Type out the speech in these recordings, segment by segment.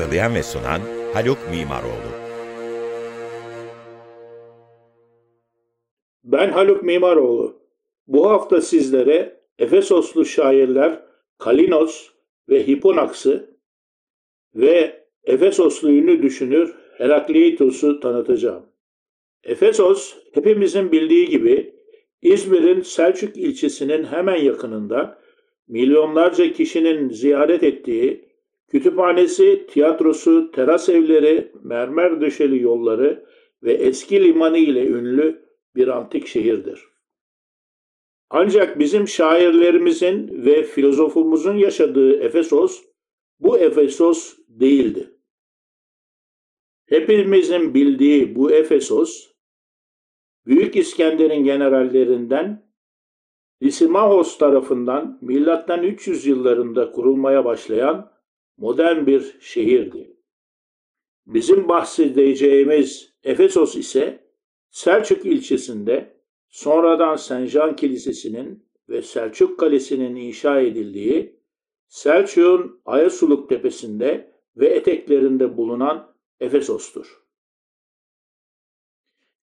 Hazırlayan ve sunan Haluk Mimaroğlu. Ben Haluk Mimaroğlu. Bu hafta sizlere Efesoslu şairler Kalinos ve Hiponaks'ı ve Efesoslu ünlü düşünür Herakleitos'u tanıtacağım. Efesos, hepimizin bildiği gibi İzmir'in Selçuk ilçesinin hemen yakınında milyonlarca kişinin ziyaret ettiği Kütüphanesi, tiyatrosu, teras evleri, mermer döşeli yolları ve eski limanı ile ünlü bir antik şehirdir. Ancak bizim şairlerimizin ve filozofumuzun yaşadığı Efesos bu Efesos değildi. Hepimizin bildiği bu Efesos, Büyük İskender'in generallerinden Lysimachos tarafından milattan 300 yıllarında kurulmaya başlayan modern bir şehirdi. Bizim bahsedeceğimiz Efesos ise Selçuk ilçesinde sonradan Sencan Kilisesi'nin ve Selçuk Kalesi'nin inşa edildiği Selçuk'un Ayasuluk tepesinde ve eteklerinde bulunan Efesos'tur.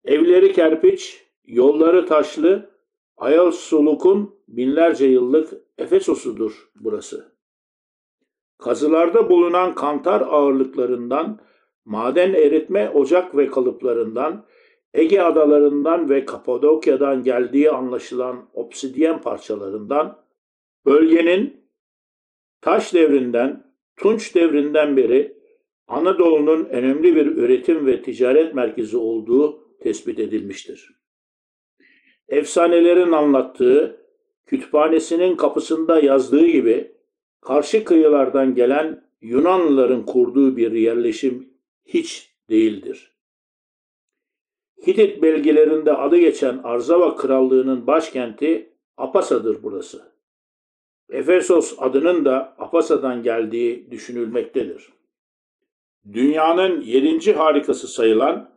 Evleri kerpiç, yolları taşlı, Ayasuluk'un binlerce yıllık Efesos'udur burası. Kazılarda bulunan kantar ağırlıklarından, maden eritme ocak ve kalıplarından, Ege adalarından ve Kapadokya'dan geldiği anlaşılan obsidyen parçalarından, bölgenin taş devrinden, Tunç devrinden beri Anadolu'nun önemli bir üretim ve ticaret merkezi olduğu tespit edilmiştir. Efsanelerin anlattığı, kütüphanesinin kapısında yazdığı gibi karşı kıyılardan gelen Yunanlıların kurduğu bir yerleşim hiç değildir. Hitit belgelerinde adı geçen Arzava Krallığı'nın başkenti Apasa'dır burası. Efesos adının da Apasa'dan geldiği düşünülmektedir. Dünyanın yedinci harikası sayılan,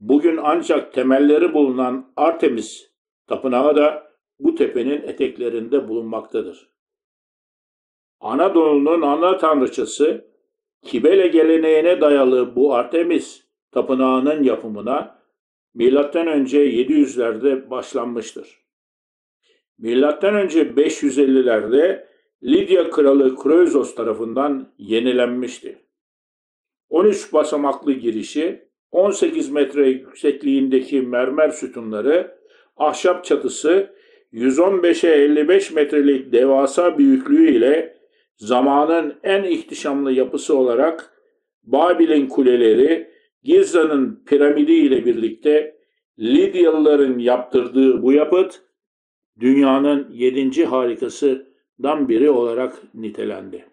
bugün ancak temelleri bulunan Artemis tapınağı da bu tepenin eteklerinde bulunmaktadır. Anadolu'nun ana tanrıçası Kibele geleneğine dayalı bu Artemis tapınağının yapımına önce 700'lerde başlanmıştır. Önce 550'lerde Lidya kralı Kroizos tarafından yenilenmişti. 13 basamaklı girişi, 18 metre yüksekliğindeki mermer sütunları, ahşap çatısı, 115'e 55 metrelik devasa büyüklüğü ile zamanın en ihtişamlı yapısı olarak Babil'in kuleleri, Giza'nın piramidi ile birlikte Lidyalıların yaptırdığı bu yapıt dünyanın yedinci harikasından biri olarak nitelendi.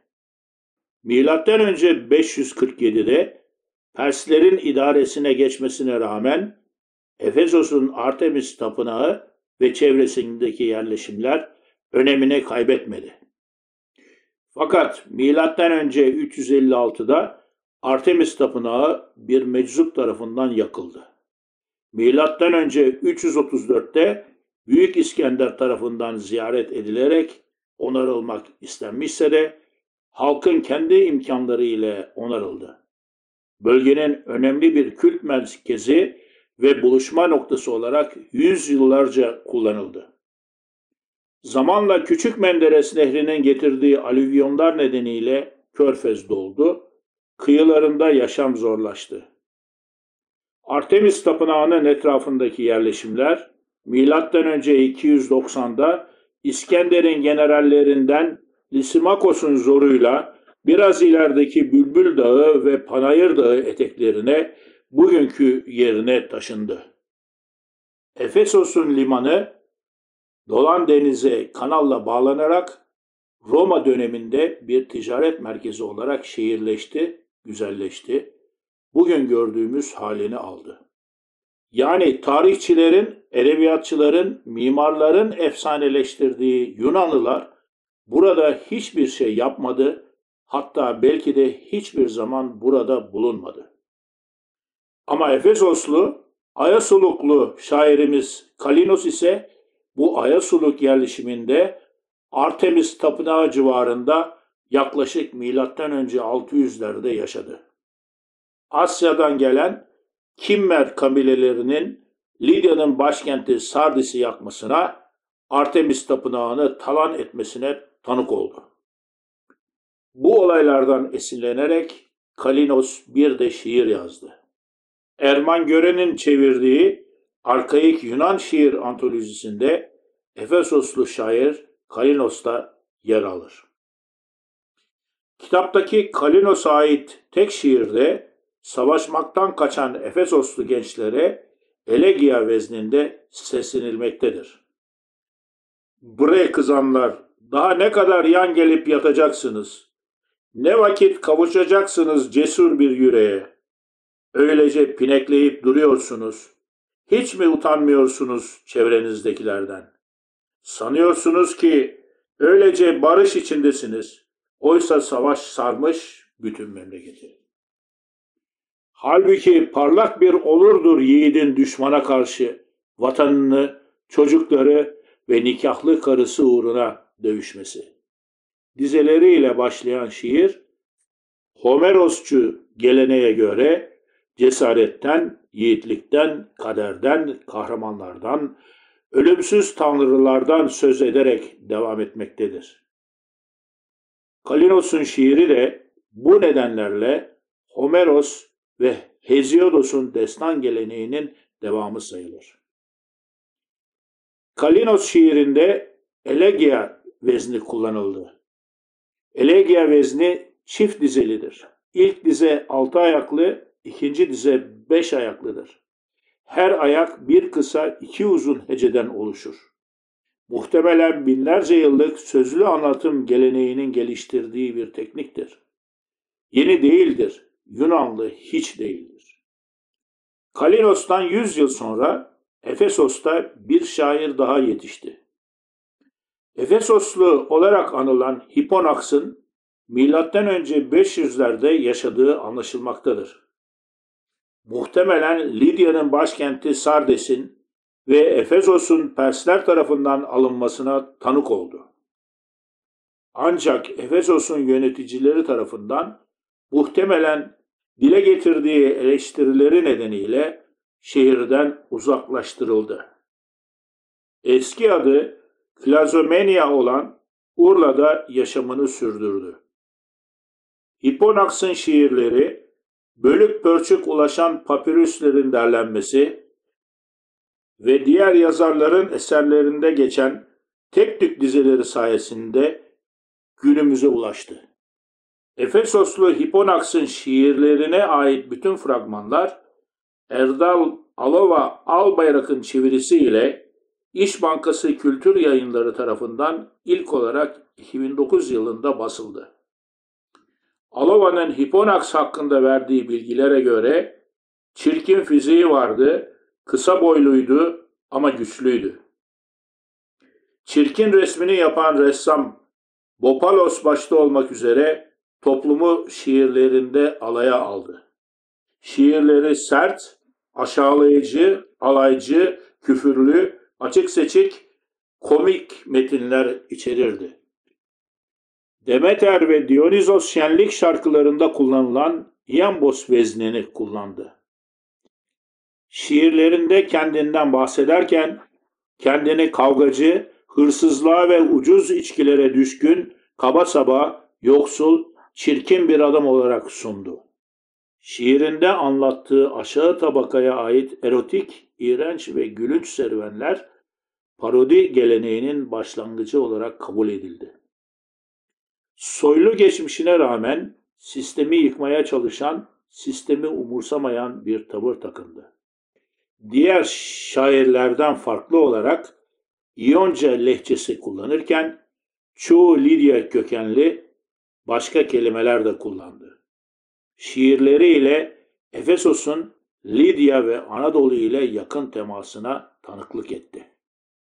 Milattan önce 547'de Perslerin idaresine geçmesine rağmen Efesos'un Artemis tapınağı ve çevresindeki yerleşimler önemini kaybetmedi. Fakat milattan önce 356'da Artemis tapınağı bir meczup tarafından yakıldı. Milattan önce 334'te Büyük İskender tarafından ziyaret edilerek onarılmak istenmişse de halkın kendi imkanları ile onarıldı. Bölgenin önemli bir kült merkezi ve buluşma noktası olarak yüz yıllarca kullanıldı. Zamanla Küçük Menderes Nehri'nin getirdiği alüvyonlar nedeniyle Körfez doldu, kıyılarında yaşam zorlaştı. Artemis Tapınağı'nın etrafındaki yerleşimler, M.Ö. 290'da İskender'in generallerinden Lysimakos'un zoruyla biraz ilerideki Bülbül Dağı ve Panayır Dağı eteklerine bugünkü yerine taşındı. Efesos'un limanı Dolan Denize kanalla bağlanarak Roma döneminde bir ticaret merkezi olarak şehirleşti, güzelleşti. Bugün gördüğümüz halini aldı. Yani tarihçilerin, edebiyatçıların, mimarların efsaneleştirdiği Yunanlılar burada hiçbir şey yapmadı, hatta belki de hiçbir zaman burada bulunmadı. Ama Efesoslu, Ayasuluklu şairimiz Kalinos ise bu Ayasuluk yerleşiminde Artemis Tapınağı civarında yaklaşık önce 600'lerde yaşadı. Asya'dan gelen Kimmer kabilelerinin Lidya'nın başkenti Sardis'i yakmasına, Artemis Tapınağı'nı talan etmesine tanık oldu. Bu olaylardan esinlenerek Kalinos bir de şiir yazdı. Erman Gören'in çevirdiği arkaik Yunan şiir antolojisinde Efesoslu şair Kalinos da yer alır. Kitaptaki Kalinos'a ait tek şiirde savaşmaktan kaçan Efesoslu gençlere Elegia vezninde seslenilmektedir. Bre kızanlar, daha ne kadar yan gelip yatacaksınız? Ne vakit kavuşacaksınız cesur bir yüreğe? Öylece pinekleyip duruyorsunuz. Hiç mi utanmıyorsunuz çevrenizdekilerden? Sanıyorsunuz ki öylece barış içindesiniz. Oysa savaş sarmış bütün memleketi. Halbuki parlak bir olurdur yiğidin düşmana karşı vatanını, çocukları ve nikahlı karısı uğruna dövüşmesi. Dizeleriyle başlayan şiir, Homerosçu geleneğe göre cesaretten, yiğitlikten, kaderden, kahramanlardan, ölümsüz tanrılardan söz ederek devam etmektedir. Kalinos'un şiiri de bu nedenlerle Homeros ve Hesiodos'un destan geleneğinin devamı sayılır. Kalinos şiirinde elegia vezni kullanıldı. Elegia vezni çift dizelidir. İlk dize altı ayaklı, ikinci dize beş ayaklıdır. Her ayak bir kısa iki uzun heceden oluşur. Muhtemelen binlerce yıllık sözlü anlatım geleneğinin geliştirdiği bir tekniktir. Yeni değildir, Yunanlı hiç değildir. Kalinos'tan 100 yıl sonra Efesos'ta bir şair daha yetişti. Efesoslu olarak anılan Hiponaks'ın önce 500'lerde yaşadığı anlaşılmaktadır. Muhtemelen Lidya'nın başkenti Sardes'in ve Efesos'un Persler tarafından alınmasına tanık oldu. Ancak Efesos'un yöneticileri tarafından muhtemelen dile getirdiği eleştirileri nedeniyle şehirden uzaklaştırıldı. Eski adı Klazomenia olan Urla'da yaşamını sürdürdü. Hipponax'ın şiirleri, bölük pörçük ulaşan papirüslerin derlenmesi ve diğer yazarların eserlerinde geçen tek tük dizeleri sayesinde günümüze ulaştı. Efesoslu Hipponax'ın şiirlerine ait bütün fragmanlar Erdal Alova Albayrak'ın çevirisiyle İş Bankası Kültür Yayınları tarafından ilk olarak 2009 yılında basıldı. Alova'nın Hipponax hakkında verdiği bilgilere göre çirkin fiziği vardı, kısa boyluydu ama güçlüydü. Çirkin resmini yapan ressam Bopalos başta olmak üzere toplumu şiirlerinde alaya aldı. Şiirleri sert, aşağılayıcı, alaycı, küfürlü, açık seçik, komik metinler içerirdi. Demeter ve Dionysos şenlik şarkılarında kullanılan iambos veznini kullandı. Şiirlerinde kendinden bahsederken kendini kavgacı, hırsızlığa ve ucuz içkilere düşkün, kaba saba, yoksul, çirkin bir adam olarak sundu. Şiirinde anlattığı aşağı tabakaya ait erotik, iğrenç ve gülünç serüvenler parodi geleneğinin başlangıcı olarak kabul edildi. Soylu geçmişine rağmen sistemi yıkmaya çalışan sistemi umursamayan bir tavır takındı. Diğer şairlerden farklı olarak İyonca lehçesi kullanırken çoğu Lidya kökenli başka kelimeler de kullandı. Şiirleriyle Efesos'un Lidya ve Anadolu ile yakın temasına tanıklık etti.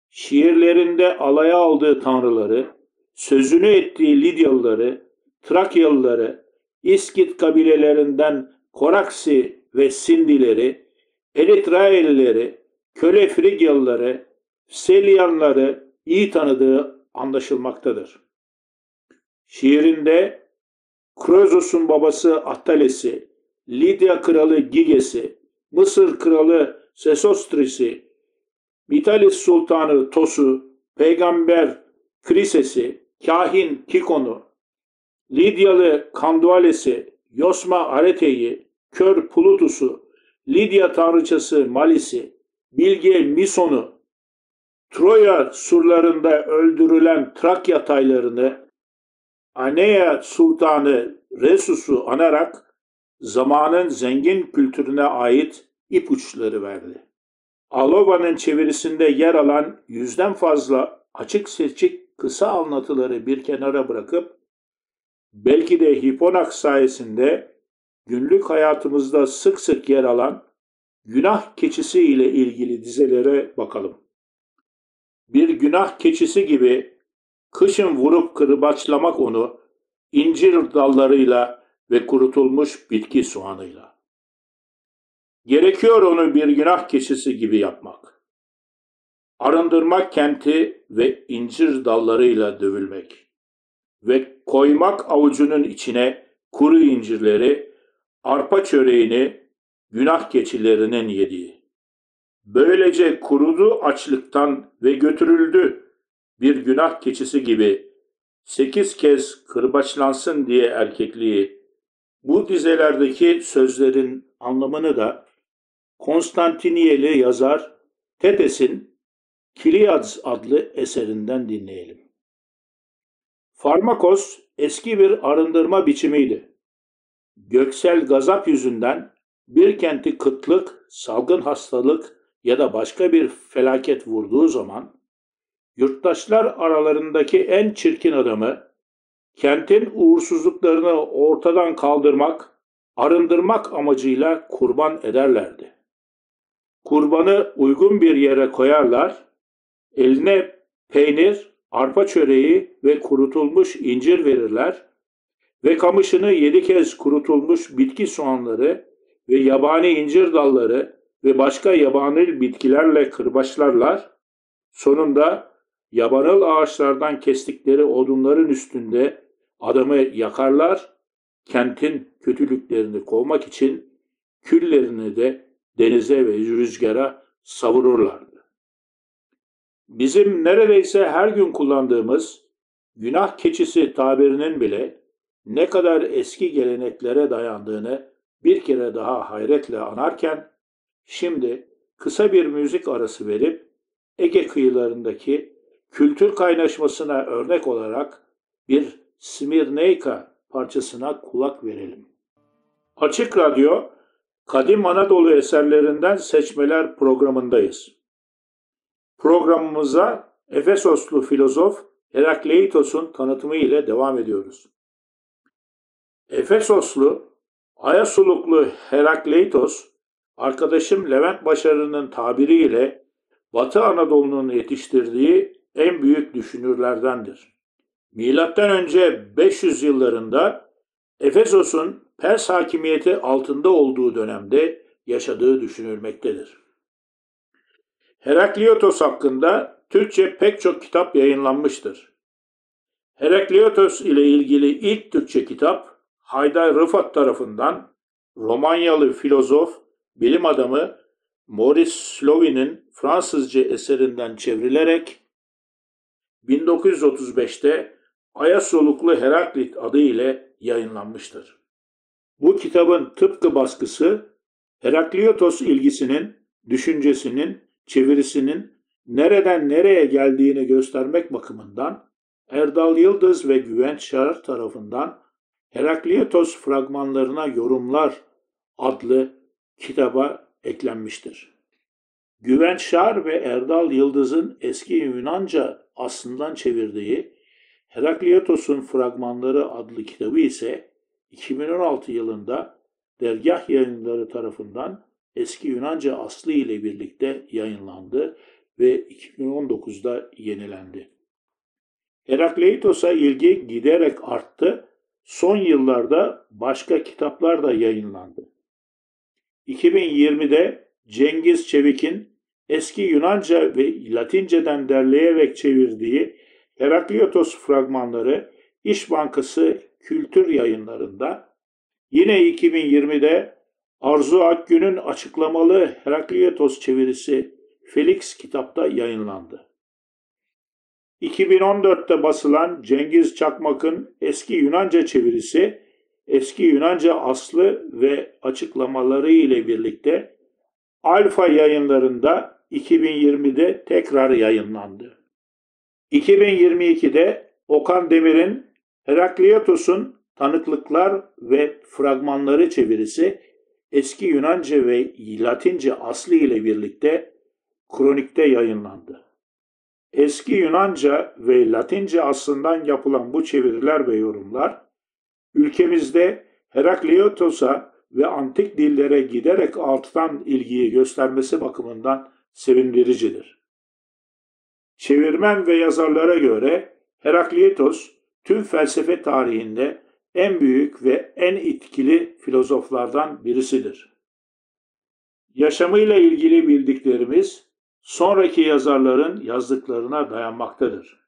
Şiirlerinde alaya aldığı tanrıları, sözünü ettiği Lidyalıları, Trakyalıları, İskit kabilelerinden Koraksi ve Sindileri, Eritraelileri, köle Frigyalıları, Selyanları iyi tanıdığı anlaşılmaktadır. Şiirinde Krozos'un babası Attales'i, Lidya kralı Giges'i, Mısır kralı Sesostris'i, Vitalis sultanı Tos'u, peygamber Krises'i, kahin Kikon'u, Lidyalı Kanduales'i, Yosma Arete'yi, kör Plutus'u, Lidya tanrıçası Malis'i, Bilge Mison'u, Troya surlarında öldürülen Trakya taylarını, Anea Sultanı Resus'u anarak zamanın zengin kültürüne ait ipuçları verdi. Alova'nın çevirisinde yer alan yüzden fazla açık seçik kısa anlatıları bir kenara bırakıp belki de Hiponak sayesinde günlük hayatımızda sık sık yer alan günah keçisi ile ilgili dizelere bakalım. Bir günah keçisi gibi kışın vurup kırbaçlamak onu incir dallarıyla ve kurutulmuş bitki soğanıyla. Gerekiyor onu bir günah keçisi gibi yapmak. Arındırmak kenti ve incir dallarıyla dövülmek ve koymak avucunun içine kuru incirleri, arpa çöreğini günah keçilerinin yediği. Böylece kurudu açlıktan ve götürüldü bir günah keçisi gibi sekiz kez kırbaçlansın diye erkekliği. Bu dizelerdeki sözlerin anlamını da Konstantiniyeli yazar Tetes'in Kiliads adlı eserinden dinleyelim. Farmakos eski bir arındırma biçimiydi. Göksel gazap yüzünden bir kenti kıtlık, salgın hastalık ya da başka bir felaket vurduğu zaman yurttaşlar aralarındaki en çirkin adamı kentin uğursuzluklarını ortadan kaldırmak, arındırmak amacıyla kurban ederlerdi. Kurbanı uygun bir yere koyarlar, eline peynir, arpa çöreği ve kurutulmuş incir verirler ve kamışını yedi kez kurutulmuş bitki soğanları ve yabani incir dalları ve başka yabani bitkilerle kırbaçlarlar. Sonunda yabanıl ağaçlardan kestikleri odunların üstünde adamı yakarlar. Kentin kötülüklerini kovmak için küllerini de denize ve rüzgara savururlardı. Bizim neredeyse her gün kullandığımız günah keçisi tabirinin bile ne kadar eski geleneklere dayandığını bir kere daha hayretle anarken şimdi kısa bir müzik arası verip Ege kıyılarındaki kültür kaynaşmasına örnek olarak bir Smirneyka parçasına kulak verelim. Açık Radyo, Kadim Anadolu eserlerinden seçmeler programındayız. Programımıza Efesoslu filozof Herakleitos'un tanıtımı ile devam ediyoruz. Efesoslu Ayasuluklu Herakleitos, arkadaşım Levent Başarı'nın tabiriyle Batı Anadolu'nun yetiştirdiği en büyük düşünürlerdendir. Milattan önce 500 yıllarında Efesos'un Pers hakimiyeti altında olduğu dönemde yaşadığı düşünülmektedir. Herakleitos hakkında Türkçe pek çok kitap yayınlanmıştır. Herakleitos ile ilgili ilk Türkçe kitap Haydar Rıfat tarafından Romanyalı filozof, bilim adamı Maurice Slovy'nin Fransızca eserinden çevrilerek 1935'te Ayasoluklu Heraklit adı ile yayınlanmıştır. Bu kitabın tıpkı baskısı Heraklitos ilgisinin, düşüncesinin, çevirisinin nereden nereye geldiğini göstermek bakımından Erdal Yıldız ve Güvenç Çağır tarafından Herakleitos fragmanlarına yorumlar adlı kitaba eklenmiştir. Güven Şar ve Erdal Yıldız'ın eski Yunanca aslından çevirdiği Herakliotos'un Fragmanları adlı kitabı ise 2016 yılında dergah yayınları tarafından eski Yunanca aslı ile birlikte yayınlandı ve 2019'da yenilendi. Herakleitos'a ilgi giderek arttı. Son yıllarda başka kitaplar da yayınlandı. 2020'de Cengiz Çevik'in eski Yunanca ve Latinceden derleyerek çevirdiği Herakleitos fragmanları İş Bankası Kültür Yayınlarında, yine 2020'de Arzu Akgün'ün açıklamalı Herakleitos çevirisi Felix kitapta yayınlandı. 2014'te basılan Cengiz Çakmak'ın eski Yunanca çevirisi, eski Yunanca aslı ve açıklamaları ile birlikte Alfa yayınlarında 2020'de tekrar yayınlandı. 2022'de Okan Demir'in Herakliotos'un Tanıklıklar ve Fragmanları çevirisi eski Yunanca ve Latince aslı ile birlikte kronikte yayınlandı. Eski Yunanca ve Latince aslından yapılan bu çeviriler ve yorumlar ülkemizde Herakliotos'a ve antik dillere giderek alttan ilgiyi göstermesi bakımından sevindiricidir. Çevirmen ve yazarlara göre Herakleitos tüm felsefe tarihinde en büyük ve en etkili filozoflardan birisidir. Yaşamıyla ilgili bildiklerimiz sonraki yazarların yazdıklarına dayanmaktadır.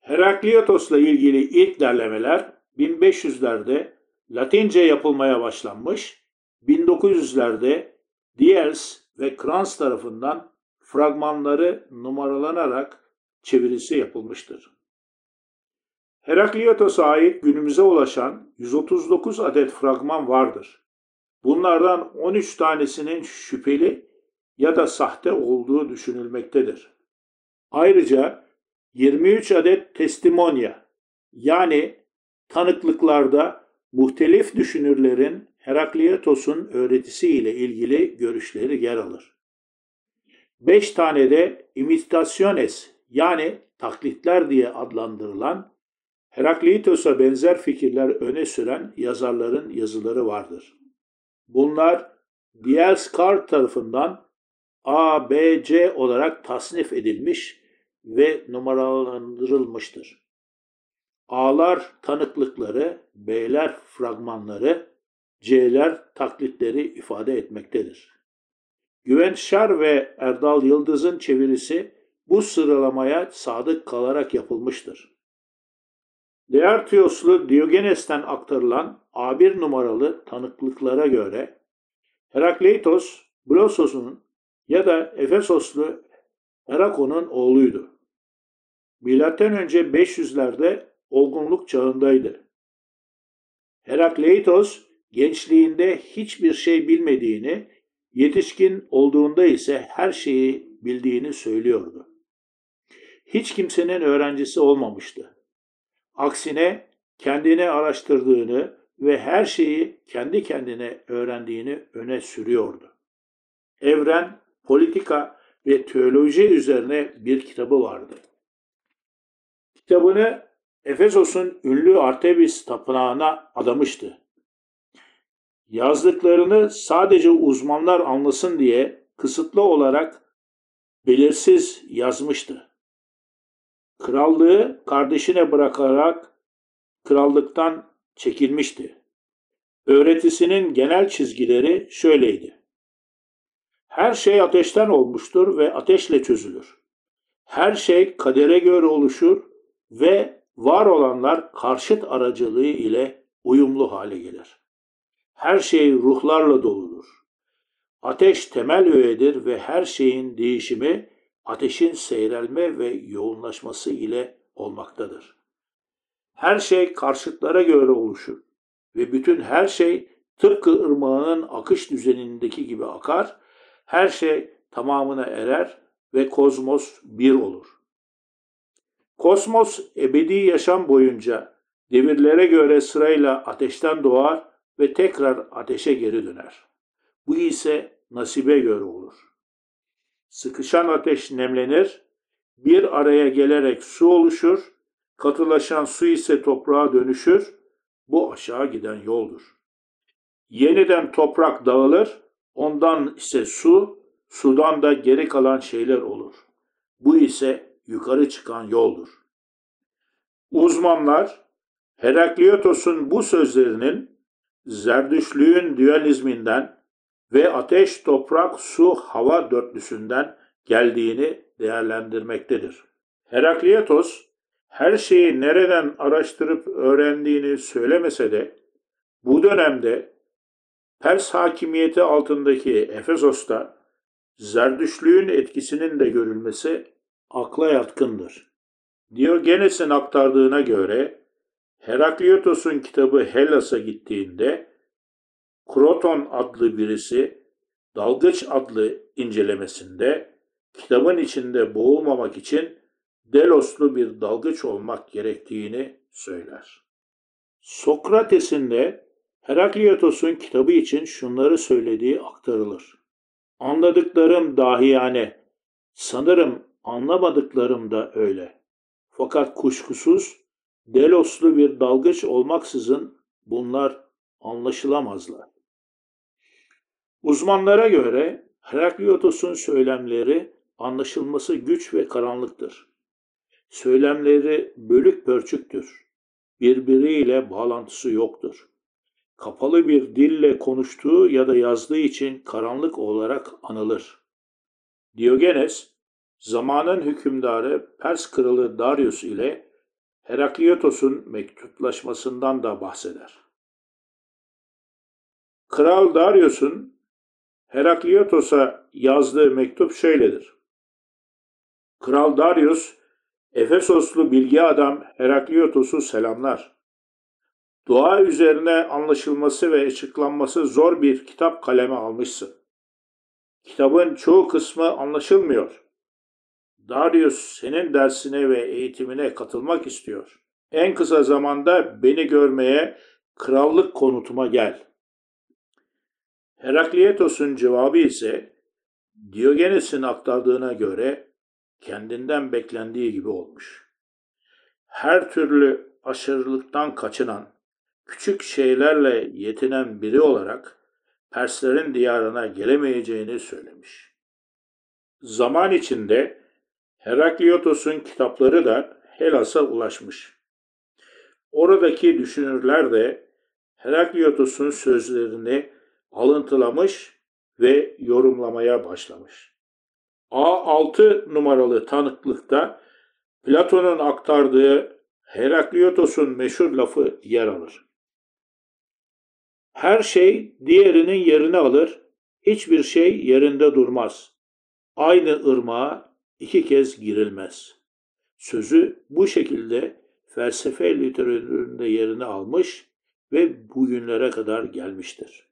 Herakleitos'la ilgili ilk derlemeler 1500'lerde Latince yapılmaya başlanmış, 1900'lerde Diels ve Kranz tarafından fragmanları numaralanarak çevirisi yapılmıştır. Herakliotos'a ait günümüze ulaşan 139 adet fragman vardır. Bunlardan 13 tanesinin şüpheli ya da sahte olduğu düşünülmektedir. Ayrıca 23 adet testimonya yani tanıklıklarda muhtelif düşünürlerin Herakliotos'un öğretisiyle ilgili görüşleri yer alır. 5 tane de imitationes yani taklitler diye adlandırılan Herakleitos'a benzer fikirler öne süren yazarların yazıları vardır. Bunlar Dielskar tarafından A, B, C olarak tasnif edilmiş ve numaralandırılmıştır. A'lar tanıklıkları, B'ler fragmanları, C'ler taklitleri ifade etmektedir. Güven Şar ve Erdal Yıldız'ın çevirisi bu sıralamaya sadık kalarak yapılmıştır. Leartioslu Diogenes'ten aktarılan A1 numaralı tanıklıklara göre Herakleitos, Blosos'un ya da Efesoslu Herakon'un oğluydu. Milattan önce 500'lerde olgunluk çağındaydı. Herakleitos gençliğinde hiçbir şey bilmediğini, yetişkin olduğunda ise her şeyi bildiğini söylüyordu. Hiç kimsenin öğrencisi olmamıştı. Aksine kendini araştırdığını ve her şeyi kendi kendine öğrendiğini öne sürüyordu. Evren, politika ve teoloji üzerine bir kitabı vardı. Kitabını Efesos'un ünlü Artemis tapınağına adamıştı. Yazdıklarını sadece uzmanlar anlasın diye kısıtlı olarak belirsiz yazmıştı. Krallığı kardeşine bırakarak krallıktan çekilmişti. Öğretisinin genel çizgileri şöyleydi. Her şey ateşten olmuştur ve ateşle çözülür. Her şey kadere göre oluşur ve var olanlar karşıt aracılığı ile uyumlu hale gelir. Her şey ruhlarla doludur. Ateş temel öğedir ve her şeyin değişimi ateşin seyrelme ve yoğunlaşması ile olmaktadır. Her şey karşıtlara göre oluşur ve bütün her şey tıpkı ırmağının akış düzenindeki gibi akar, her şey tamamına erer ve kozmos bir olur. Kosmos ebedi yaşam boyunca devirlere göre sırayla ateşten doğar ve tekrar ateşe geri döner. Bu ise nasibe göre olur. Sıkışan ateş nemlenir, bir araya gelerek su oluşur, katılaşan su ise toprağa dönüşür, bu aşağı giden yoldur. Yeniden toprak dağılır, ondan ise su, sudan da geri kalan şeyler olur. Bu ise yukarı çıkan yoldur. Uzmanlar Herakliotos'un bu sözlerinin Zerdüşlüğün dualizminden ve ateş, toprak, su, hava dörtlüsünden geldiğini değerlendirmektedir. Heraklitos her şeyi nereden araştırıp öğrendiğini söylemese de bu dönemde Pers hakimiyeti altındaki Efesos'ta Zerdüşlüğün etkisinin de görülmesi akla yatkındır. Diogenes'in aktardığına göre Herakliotos'un kitabı Hellas'a gittiğinde Kroton adlı birisi Dalgıç adlı incelemesinde kitabın içinde boğulmamak için Deloslu bir dalgıç olmak gerektiğini söyler. Sokrates'in de Herakliotos'un kitabı için şunları söylediği aktarılır. Anladıklarım dahiyane, sanırım anlamadıklarım da öyle. Fakat kuşkusuz Deloslu bir dalgıç olmaksızın bunlar anlaşılamazlar. Uzmanlara göre Herakliotos'un söylemleri anlaşılması güç ve karanlıktır. Söylemleri bölük pörçüktür. Birbiriyle bağlantısı yoktur. Kapalı bir dille konuştuğu ya da yazdığı için karanlık olarak anılır. Diogenes, zamanın hükümdarı Pers kralı Darius ile Herakliotos'un mektuplaşmasından da bahseder. Kral Darius'un Herakliotos'a yazdığı mektup şöyledir. Kral Darius, Efesoslu bilgi adam Herakliotos'u selamlar. Dua üzerine anlaşılması ve açıklanması zor bir kitap kaleme almışsın. Kitabın çoğu kısmı anlaşılmıyor. Darius senin dersine ve eğitimine katılmak istiyor. En kısa zamanda beni görmeye krallık konutuma gel. Heraklietos'un cevabı ise Diogenes'in aktardığına göre kendinden beklendiği gibi olmuş. Her türlü aşırılıktan kaçınan, küçük şeylerle yetinen biri olarak Perslerin diyarına gelemeyeceğini söylemiş. Zaman içinde Herakliotos'un kitapları da Helas'a ulaşmış. Oradaki düşünürler de Herakliotos'un sözlerini alıntılamış ve yorumlamaya başlamış. A6 numaralı tanıklıkta Platon'un aktardığı Herakliotos'un meşhur lafı yer alır. Her şey diğerinin yerini alır, hiçbir şey yerinde durmaz. Aynı ırmağa iki kez girilmez. Sözü bu şekilde felsefe literatüründe yerini almış ve bugünlere kadar gelmiştir.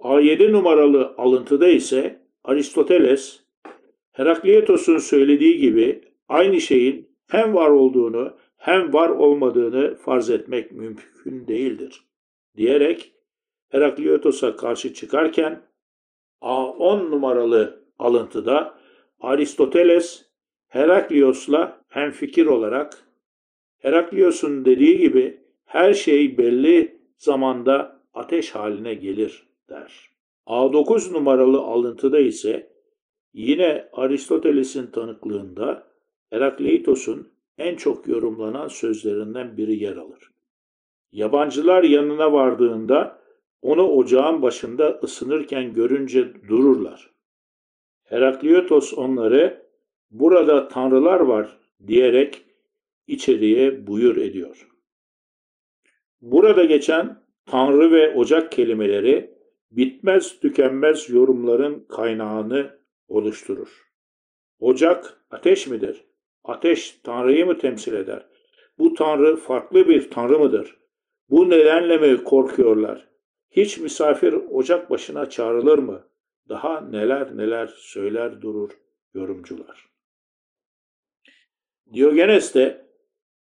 A7 numaralı alıntıda ise Aristoteles, Heraklietos'un söylediği gibi aynı şeyin hem var olduğunu hem var olmadığını farz etmek mümkün değildir diyerek Herakliotos'a karşı çıkarken A10 numaralı alıntıda Aristoteles Heraklios'la hemfikir olarak Heraklios'un dediği gibi her şey belli zamanda ateş haline gelir der. A9 numaralı alıntıda ise yine Aristoteles'in tanıklığında Herakleitos'un en çok yorumlanan sözlerinden biri yer alır. Yabancılar yanına vardığında onu ocağın başında ısınırken görünce dururlar. Herakleitos onları burada tanrılar var diyerek içeriye buyur ediyor. Burada geçen tanrı ve ocak kelimeleri bitmez tükenmez yorumların kaynağını oluşturur. Ocak ateş midir? Ateş Tanrı'yı mı temsil eder? Bu Tanrı farklı bir Tanrı mıdır? Bu nedenle mi korkuyorlar? Hiç misafir ocak başına çağrılır mı? Daha neler neler söyler durur yorumcular. Diogenes de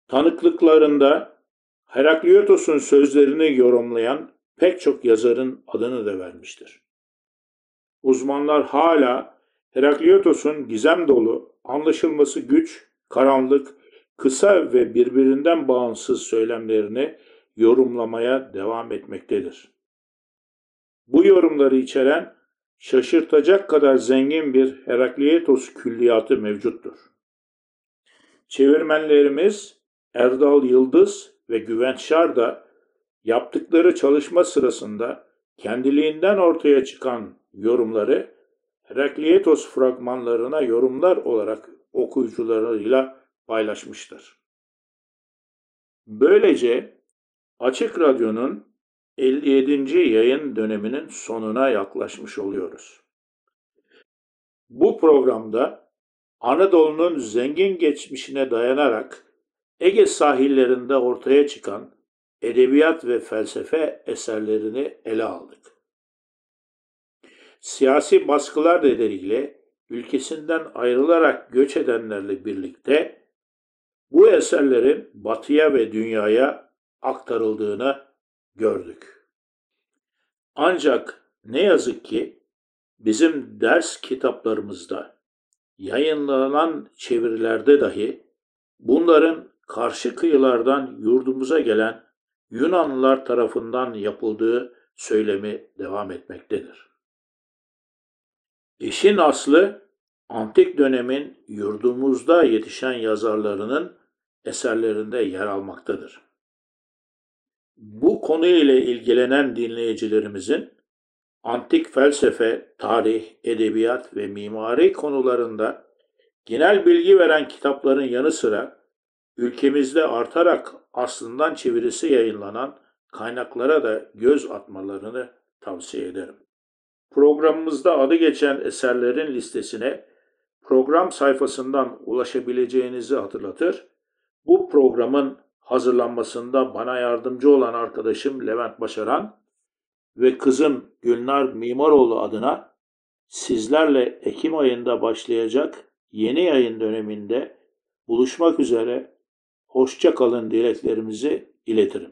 tanıklıklarında Herakliotos'un sözlerini yorumlayan pek çok yazarın adını da vermiştir. Uzmanlar hala Herakliotos'un gizem dolu, anlaşılması güç, karanlık, kısa ve birbirinden bağımsız söylemlerini yorumlamaya devam etmektedir. Bu yorumları içeren şaşırtacak kadar zengin bir Herakleitos külliyatı mevcuttur. Çevirmenlerimiz Erdal Yıldız ve Güvenç Şar da yaptıkları çalışma sırasında kendiliğinden ortaya çıkan yorumları Herakleitos fragmanlarına yorumlar olarak okuyucularıyla paylaşmıştır. Böylece Açık Radyo'nun 57. yayın döneminin sonuna yaklaşmış oluyoruz. Bu programda Anadolu'nun zengin geçmişine dayanarak Ege sahillerinde ortaya çıkan edebiyat ve felsefe eserlerini ele aldık. Siyasi baskılar nedeniyle ülkesinden ayrılarak göç edenlerle birlikte bu eserlerin batıya ve dünyaya aktarıldığını gördük. Ancak ne yazık ki bizim ders kitaplarımızda yayınlanan çevirilerde dahi bunların karşı kıyılardan yurdumuza gelen Yunanlılar tarafından yapıldığı söylemi devam etmektedir. İşin aslı antik dönemin yurdumuzda yetişen yazarlarının eserlerinde yer almaktadır. Bu konu ile ilgilenen dinleyicilerimizin antik felsefe, tarih, edebiyat ve mimari konularında genel bilgi veren kitapların yanı sıra ülkemizde artarak aslından çevirisi yayınlanan kaynaklara da göz atmalarını tavsiye ederim. Programımızda adı geçen eserlerin listesine program sayfasından ulaşabileceğinizi hatırlatır. Bu programın hazırlanmasında bana yardımcı olan arkadaşım Levent Başaran ve kızım Gülnar Mimaroğlu adına sizlerle Ekim ayında başlayacak yeni yayın döneminde buluşmak üzere hoşça kalın dileklerimizi iletirim.